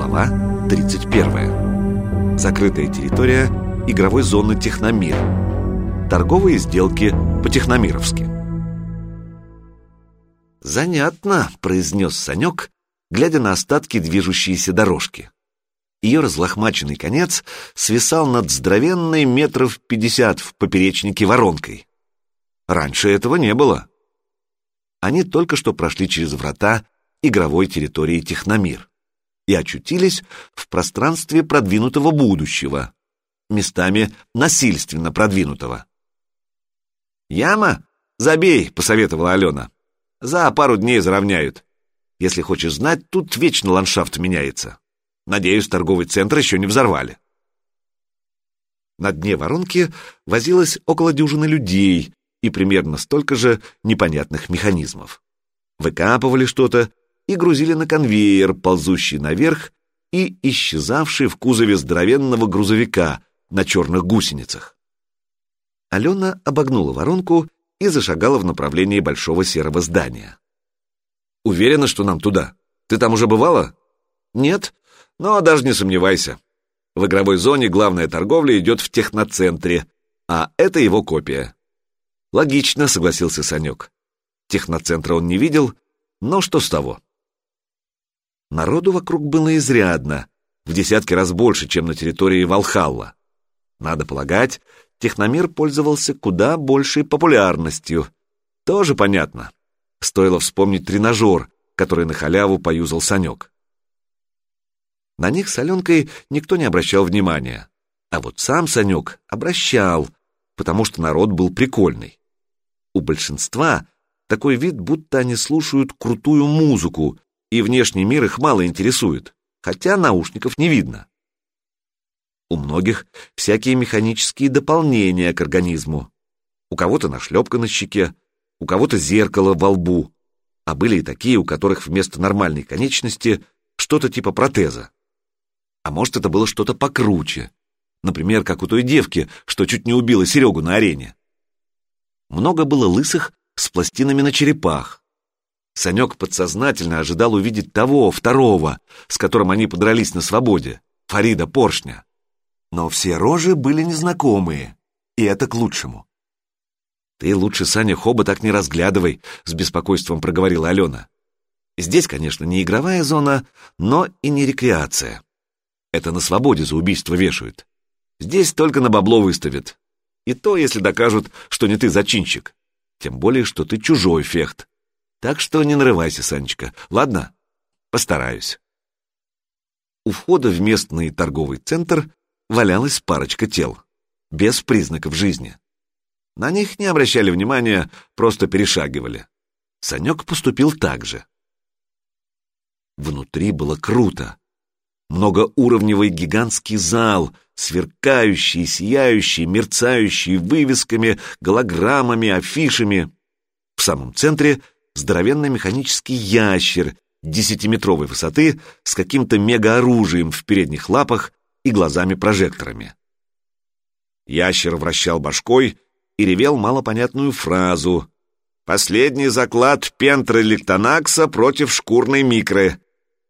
Глава 31. Закрытая территория игровой зоны Техномир. Торговые сделки по-техномировски. «Занятно», — произнес Санек, глядя на остатки движущейся дорожки. Ее разлохмаченный конец свисал над здоровенной метров пятьдесят в поперечнике воронкой. Раньше этого не было. Они только что прошли через врата игровой территории Техномир и очутились в пространстве продвинутого будущего, местами насильственно продвинутого. «Яма? Забей!» — посоветовала Алена. «За пару дней заровняют. Если хочешь знать, тут вечно ландшафт меняется. Надеюсь, торговый центр еще не взорвали». На дне воронки возилось около дюжины людей и примерно столько же непонятных механизмов. Выкапывали что-то и грузили на конвейер, ползущий наверх и исчезавший в кузове здоровенного грузовика на черных гусеницах. Алена обогнула воронку и зашагала в направлении большого серого здания. «Уверена, что нам туда? Ты там уже бывала?» «Нет, но даже не сомневайся. В игровой зоне главная торговля идет в техноцентре, а это его копия». «Логично», — согласился Санек. Техноцентра он не видел, но что с того? Народу вокруг было изрядно, в десятки раз больше, чем на территории Валхалла. Надо полагать, техномир пользовался куда большей популярностью. Тоже понятно. Стоило вспомнить тренажер, который на халяву поюзал Санек. На них с Аленкой никто не обращал внимания. А вот сам Санек обращал, потому что народ был прикольный. У большинства такой вид, будто они слушают крутую музыку, и внешний мир их мало интересует, хотя наушников не видно. У многих всякие механические дополнения к организму. У кого-то нашлепка на щеке, у кого-то зеркало во лбу, а были и такие, у которых вместо нормальной конечности что-то типа протеза. А может, это было что-то покруче, например, как у той девки, что чуть не убила Серегу на арене. Много было лысых с пластинами на черепах, Санек подсознательно ожидал увидеть того, второго, с которым они подрались на свободе, Фарида Поршня. Но все рожи были незнакомые, и это к лучшему. «Ты лучше, Саня, Хоба так не разглядывай», — с беспокойством проговорила Алена. «Здесь, конечно, не игровая зона, но и не рекреация. Это на свободе за убийство вешают. Здесь только на бабло выставят. И то, если докажут, что не ты зачинщик. Тем более, что ты чужой фехт. Так что не нарывайся, Санечка, ладно? Постараюсь. У входа в местный торговый центр валялась парочка тел, без признаков жизни. На них не обращали внимания, просто перешагивали. Санек поступил так же. Внутри было круто. Многоуровневый гигантский зал, сверкающий, сияющий, мерцающий вывесками, голограммами, афишами. В самом центре здоровенный механический ящер десятиметровой высоты с каким-то мегаоружием в передних лапах и глазами-прожекторами. Ящер вращал башкой и ревел малопонятную фразу «Последний заклад пентролектонакса против шкурной микры.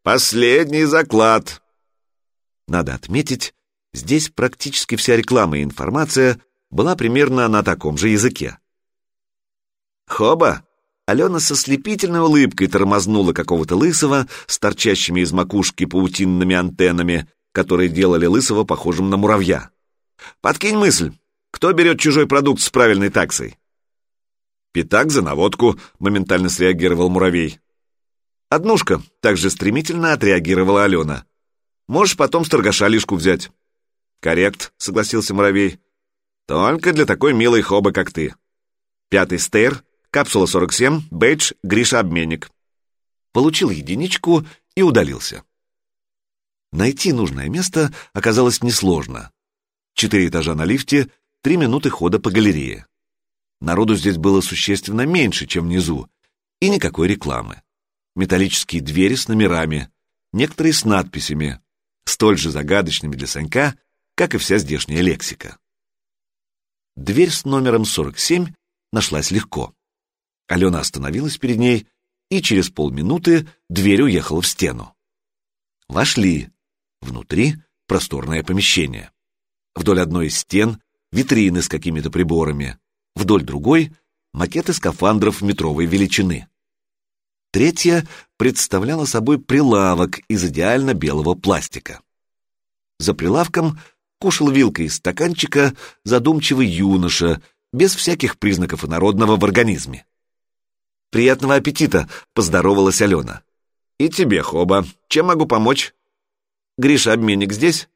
Последний заклад!» Надо отметить, здесь практически вся реклама и информация была примерно на таком же языке. «Хоба, Алена со слепительной улыбкой тормознула какого-то лысого с торчащими из макушки паутинными антеннами, которые делали лысого похожим на муравья. «Подкинь мысль. Кто берет чужой продукт с правильной таксой?» «Пятак за наводку», — моментально среагировал муравей. «Однушка», — также стремительно отреагировала Алена. «Можешь потом с торгаша лишку взять». «Коррект», — согласился муравей. «Только для такой милой хобы, как ты». Пятый стейр Капсула 47, бейдж, Гриша-обменник. Получил единичку и удалился. Найти нужное место оказалось несложно. Четыре этажа на лифте, три минуты хода по галерее. Народу здесь было существенно меньше, чем внизу, и никакой рекламы. Металлические двери с номерами, некоторые с надписями, столь же загадочными для Санька, как и вся здешняя лексика. Дверь с номером 47 нашлась легко. Алена остановилась перед ней, и через полминуты дверь уехала в стену. Вошли, Внутри просторное помещение. Вдоль одной из стен витрины с какими-то приборами, вдоль другой — макеты скафандров метровой величины. Третья представляла собой прилавок из идеально белого пластика. За прилавком кушал вилкой из стаканчика задумчивый юноша, без всяких признаков инородного в организме. «Приятного аппетита!» — поздоровалась Алена. «И тебе, Хоба. Чем могу помочь?» «Гриша, обменник здесь?»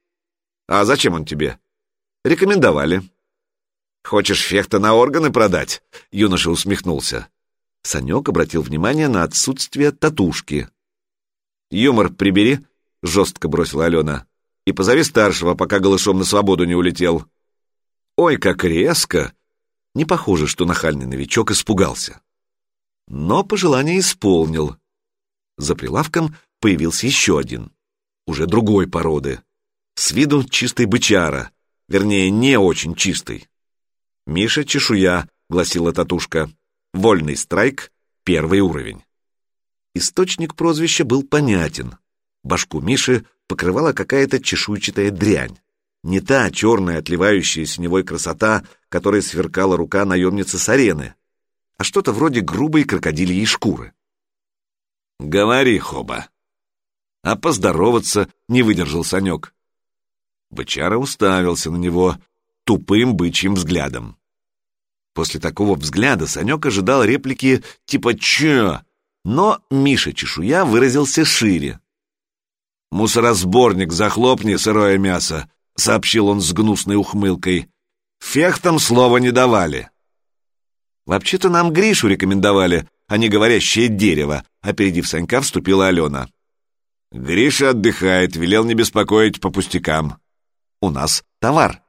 «А зачем он тебе?» «Рекомендовали». «Хочешь фехта на органы продать?» — юноша усмехнулся. Санек обратил внимание на отсутствие татушки. «Юмор прибери», — жестко бросила Алена. «И позови старшего, пока голышом на свободу не улетел». «Ой, как резко!» Не похоже, что нахальный новичок испугался. Но пожелание исполнил. За прилавком появился еще один, уже другой породы. С виду чистый бычара, вернее, не очень чистый. «Миша Чешуя», — гласила татушка. «Вольный страйк, первый уровень». Источник прозвища был понятен. Башку Миши покрывала какая-то чешуйчатая дрянь. Не та черная, отливающая синевой красота, которой сверкала рука наемницы с арены, а что-то вроде грубой крокодильей шкуры. «Говори, Хоба!» А поздороваться не выдержал Санек. Бычара уставился на него тупым бычьим взглядом. После такого взгляда Санек ожидал реплики типа «Чё?», но Миша Чешуя выразился шире. «Мусоросборник, захлопни сырое мясо», — сообщил он с гнусной ухмылкой. «Фехтам слова не давали». «Вообще-то нам Гришу рекомендовали, а не говорящее дерево», — опередив Санька, вступила Алена. «Гриша отдыхает, велел не беспокоить по пустякам. У нас товар».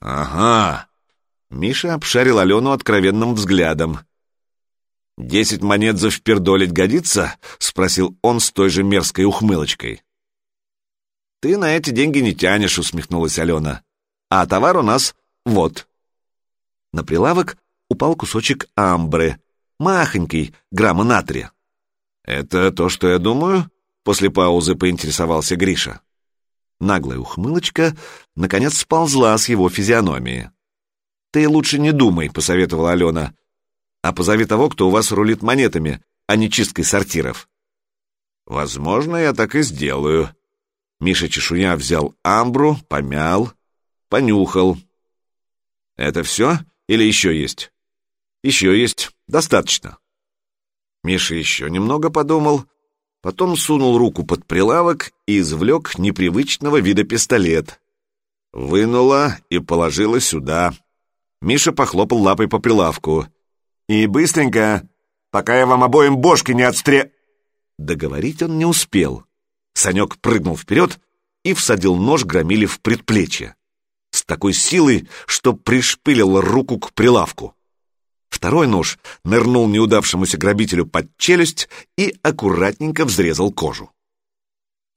«Ага». Миша обшарил Алену откровенным взглядом. «Десять монет за впердолить годится?» — спросил он с той же мерзкой ухмылочкой. «Ты на эти деньги не тянешь», — усмехнулась Алена. «А товар у нас вот». На прилавок упал кусочек амбры, махонький, грамма натрия. «Это то, что я думаю?» — после паузы поинтересовался Гриша. Наглая ухмылочка, наконец, сползла с его физиономии. «Ты лучше не думай», — посоветовала Алена, «а позови того, кто у вас рулит монетами, а не чисткой сортиров». «Возможно, я так и сделаю». Миша Чешуя взял амбру, помял, понюхал. «Это все или еще есть?» Еще есть. Достаточно. Миша еще немного подумал, потом сунул руку под прилавок и извлек непривычного вида пистолет. Вынула и положила сюда. Миша похлопал лапой по прилавку. «И быстренько, пока я вам обоим бошки не отстре...» Договорить он не успел. Санек прыгнул вперед и всадил нож громили в предплечье. С такой силой, что пришпилил руку к прилавку. Второй нож нырнул неудавшемуся грабителю под челюсть и аккуратненько взрезал кожу.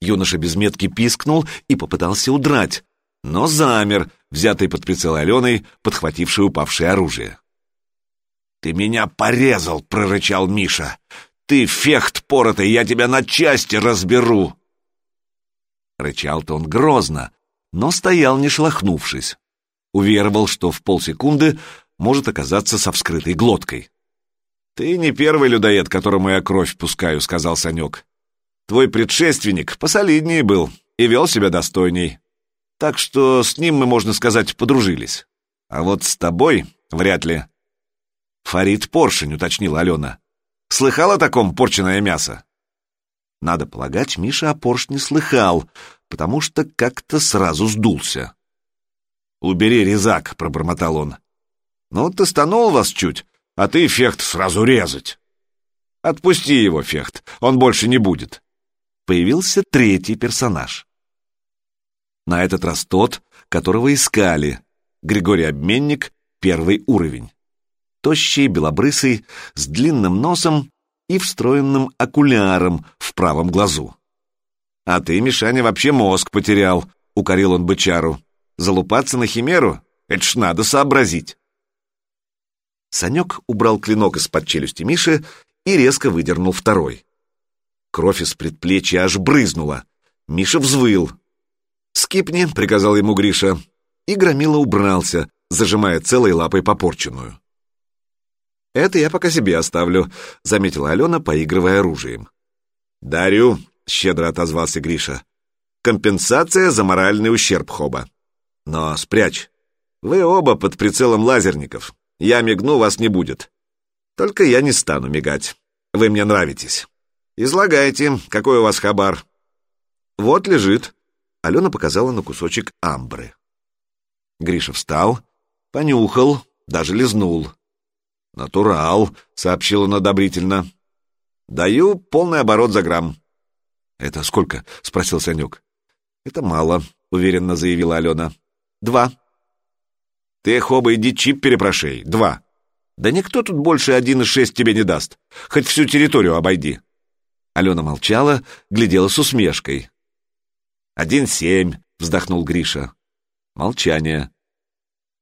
Юноша без метки пискнул и попытался удрать, но замер, взятый под прицел Аленой, подхвативший упавшее оружие. «Ты меня порезал!» — прорычал Миша. «Ты фехт поротый, я тебя на части разберу!» Рычал-то он грозно, но стоял не шелохнувшись. Уверовал, что в полсекунды может оказаться со вскрытой глоткой. «Ты не первый людоед, которому я кровь пускаю», — сказал Санек. «Твой предшественник посолиднее был и вел себя достойней. Так что с ним мы, можно сказать, подружились. А вот с тобой вряд ли». «Фарид Поршень», — уточнила Алена. «Слыхал о таком порченное мясо?» Надо полагать, Миша о поршне слыхал, потому что как-то сразу сдулся. «Убери резак», — пробормотал он. Ну, ты станул вас чуть, а ты, Фехт, сразу резать. Отпусти его, Фехт, он больше не будет. Появился третий персонаж. На этот раз тот, которого искали. Григорий Обменник, первый уровень. Тощий, белобрысый, с длинным носом и встроенным окуляром в правом глазу. «А ты, Мишаня, вообще мозг потерял», — укорил он бычару. «Залупаться на химеру? Это ж надо сообразить». Санек убрал клинок из-под челюсти Миши и резко выдернул второй. Кровь из предплечья аж брызнула. Миша взвыл. «Скипни», — приказал ему Гриша, и Громила убрался, зажимая целой лапой попорченную. «Это я пока себе оставлю», — заметила Алена, поигрывая оружием. «Дарю», — щедро отозвался Гриша. «Компенсация за моральный ущерб Хоба. Но спрячь. Вы оба под прицелом лазерников. Я мигну, вас не будет. Только я не стану мигать. Вы мне нравитесь. Излагайте, какой у вас хабар». «Вот лежит», — Алена показала на кусочек амбры. Гриша встал, понюхал, даже лизнул. «Натурал», — сообщил он одобрительно. «Даю полный оборот за грамм». «Это сколько?» — спросил Санек. «Это мало», — уверенно заявила Алена. «Два». «Ты, хоба, иди чип перепрошей. Два». «Да никто тут больше один и шесть тебе не даст. Хоть всю территорию обойди». Алена молчала, глядела с усмешкой. «Один семь», — вздохнул Гриша. Молчание.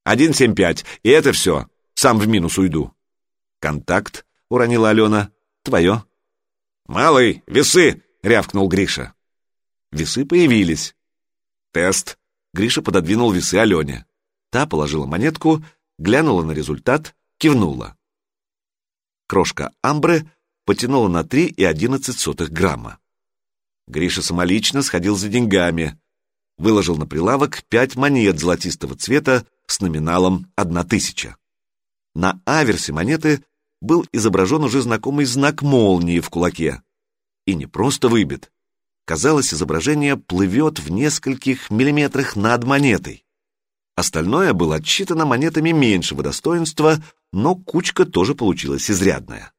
«Один семь пять, и это все. Сам в минус уйду». «Контакт», — уронила Алена. «Твое». «Малый, весы!» — рявкнул Гриша. Весы появились. «Тест». Гриша пододвинул весы Алене. Та положила монетку, глянула на результат, кивнула. Крошка амбры потянула на 3,11 грамма. Гриша самолично сходил за деньгами, выложил на прилавок пять монет золотистого цвета с номиналом одна тысяча. На аверсе монеты был изображен уже знакомый знак молнии в кулаке. И не просто выбит. Казалось, изображение плывет в нескольких миллиметрах над монетой. Остальное было отсчитано монетами меньшего достоинства, но кучка тоже получилась изрядная.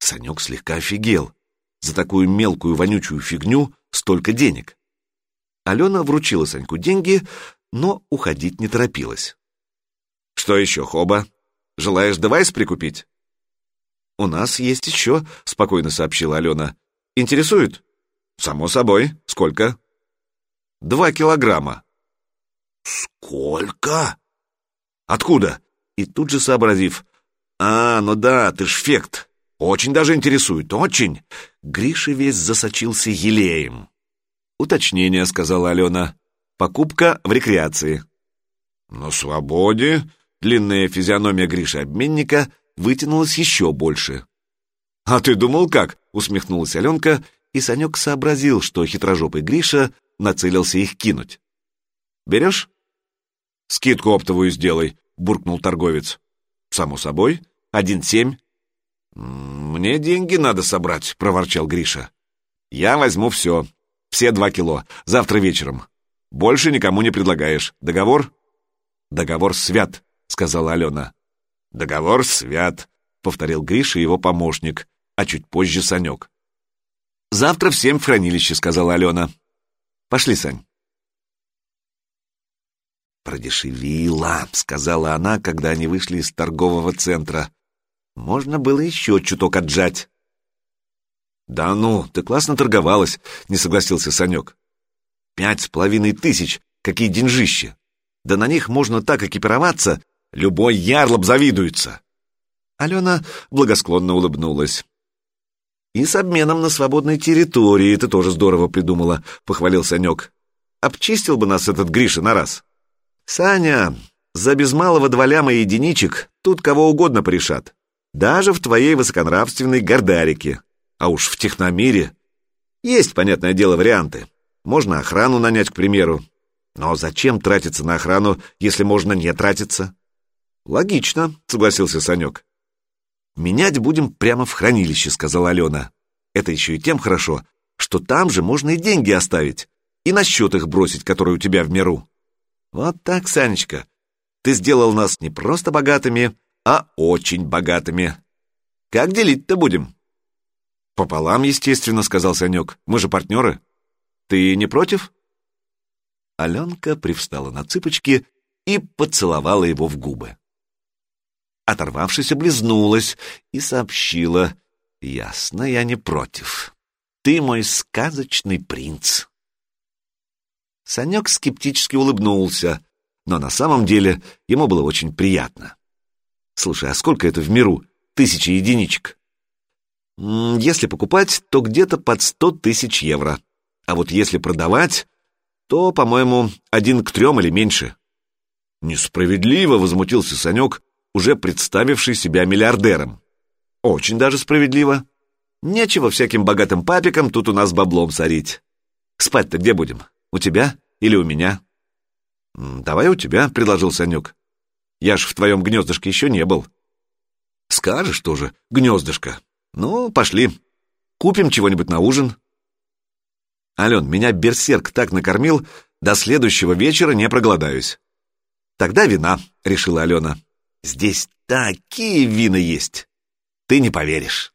Санек слегка офигел. За такую мелкую вонючую фигню столько денег. Алена вручила Саньку деньги, но уходить не торопилась. «Что еще, Хоба? Желаешь девайс прикупить?» «У нас есть еще», — спокойно сообщила Алена. «Интересует?» «Само собой. Сколько?» «Два килограмма». «Сколько?» «Откуда?» И тут же сообразив. «А, ну да, ты ж фект. Очень даже интересует, очень!» Гриша весь засочился елеем. «Уточнение», — сказала Алена. «Покупка в рекреации». «На свободе?» Длинная физиономия Гриши-обменника вытянулась еще больше. «А ты думал как?» — усмехнулась Аленка, и Санек сообразил, что хитрожопый Гриша нацелился их кинуть. «Берешь?» «Скидку оптовую сделай», — буркнул торговец. «Само собой. Один семь». «Мне деньги надо собрать», — проворчал Гриша. «Я возьму все. Все два кило. Завтра вечером. Больше никому не предлагаешь. Договор?» «Договор свят», — сказала Алена. «Договор свят», — повторил Гриша и его помощник, а чуть позже Санек. «Завтра в семь в хранилище», — сказала Алена. «Пошли, Сань». «Продешевила», — сказала она, когда они вышли из торгового центра. «Можно было еще чуток отжать». «Да ну, ты классно торговалась», — не согласился Санек. «Пять с половиной тысяч, какие деньжища! Да на них можно так экипироваться, любой ярлоб завидуется!» Алена благосклонно улыбнулась. «И с обменом на свободной территории ты тоже здорово придумала», — похвалил Санек. «Обчистил бы нас этот Гриша на раз». «Саня, за без малого два ляма единичек тут кого угодно порешат. Даже в твоей высоконравственной гордарике. А уж в техномире есть, понятное дело, варианты. Можно охрану нанять, к примеру. Но зачем тратиться на охрану, если можно не тратиться? Логично, согласился Санек. Менять будем прямо в хранилище, сказала Алена. Это еще и тем хорошо, что там же можно и деньги оставить, и на счет их бросить, который у тебя в миру. Вот так, Санечка, ты сделал нас не просто богатыми, а очень богатыми. Как делить-то будем? «Пополам, естественно», — сказал Санек. «Мы же партнеры. Ты не против?» Аленка привстала на цыпочки и поцеловала его в губы. Оторвавшись, облизнулась и сообщила. «Ясно, я не против. Ты мой сказочный принц». Санек скептически улыбнулся, но на самом деле ему было очень приятно. «Слушай, а сколько это в миру? Тысячи единичек?» Если покупать, то где-то под сто тысяч евро. А вот если продавать, то, по-моему, один к трем или меньше. Несправедливо, возмутился Санек, уже представивший себя миллиардером. Очень даже справедливо. Нечего всяким богатым папикам тут у нас баблом сорить. Спать-то где будем? У тебя или у меня? Давай у тебя, предложил Санек. Я ж в твоем гнездышке еще не был. Скажешь тоже, гнездышко. Ну, пошли. Купим чего-нибудь на ужин. Ален, меня берсерк так накормил, до следующего вечера не проголодаюсь. Тогда вина, решила Алена. Здесь такие вина есть. Ты не поверишь.